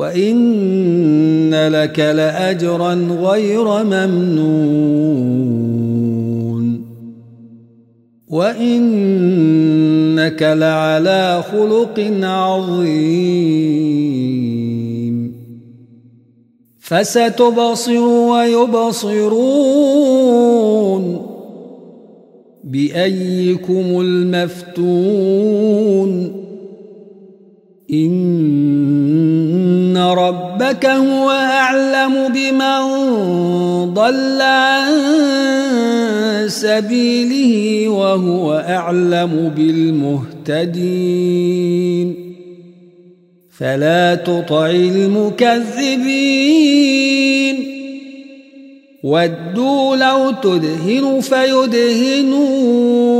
وإن لك لأجرا غير ممنون وإنك لعلى خلق عظيم فستبصر ويبصرون بأيكم المفتون إن ربك هو أعلم بمن ضل عن سبيله وهو أعلم بالمهتدين. فلا تطع المكذبين. ودوا لو تدهن فيدهنون.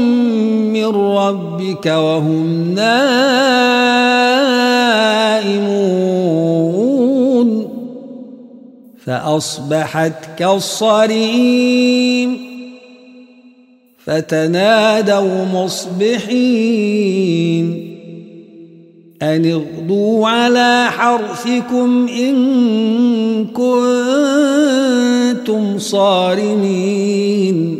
ربك وهم نائمون. فأصبحت كالصريم. فتنادوا مصبحين. أن اغدوا على حرثكم إن كنتم صارمين.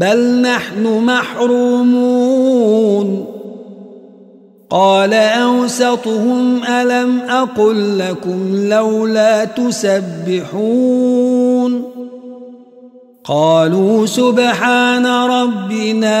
بل نحن محرومون. قال أوسطهم ألم أقل لكم لولا تسبحون؟ قالوا سبحان ربنا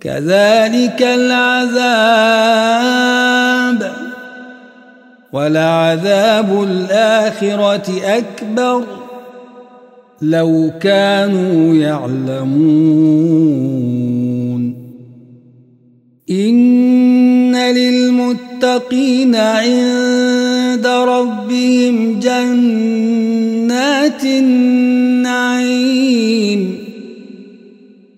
فذلك العذاب ولعذاب الآخرة أكبر لو كانوا يعلمون. إن للمتقين عند ربهم جنات النعيم.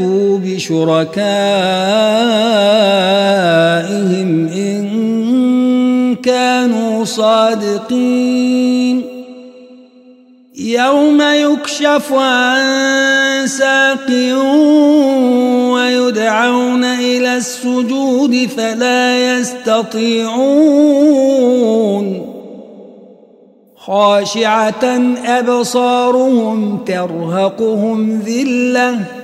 بشركائهم إن كانوا صادقين. يوم يكشف عن ساق ويدعون إلى السجود فلا يستطيعون. خاشعة أبصارهم ترهقهم ذلة.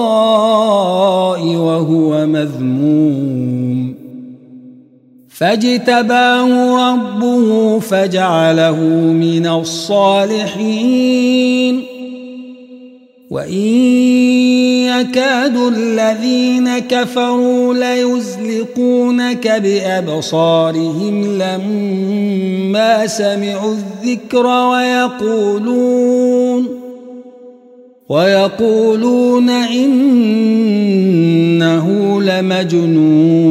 فاجتباه ربه فجعله من الصالحين. وإن يكاد الذين كفروا ليزلقونك بأبصارهم لما سمعوا الذكر ويقولون ويقولون إنه لمجنون.